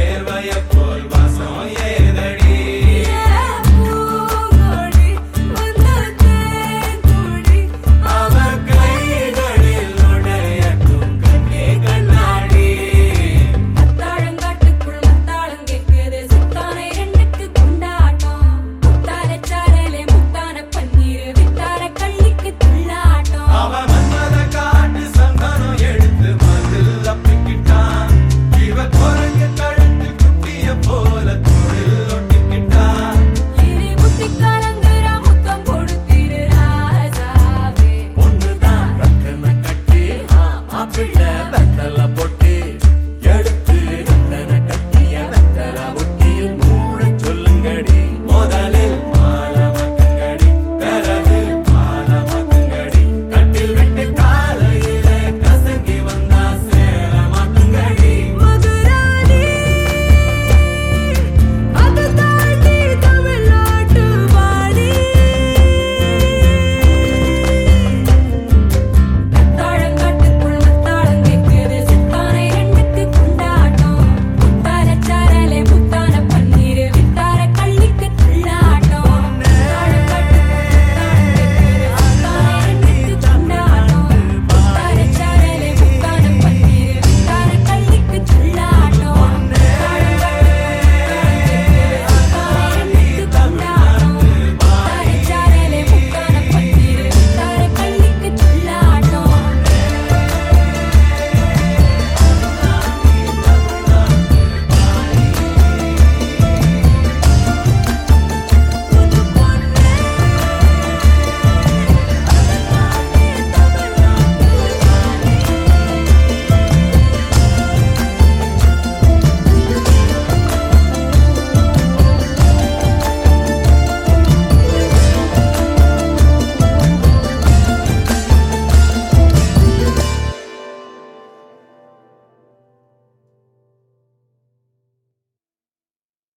தேர்வய போல் வாசம் ஏ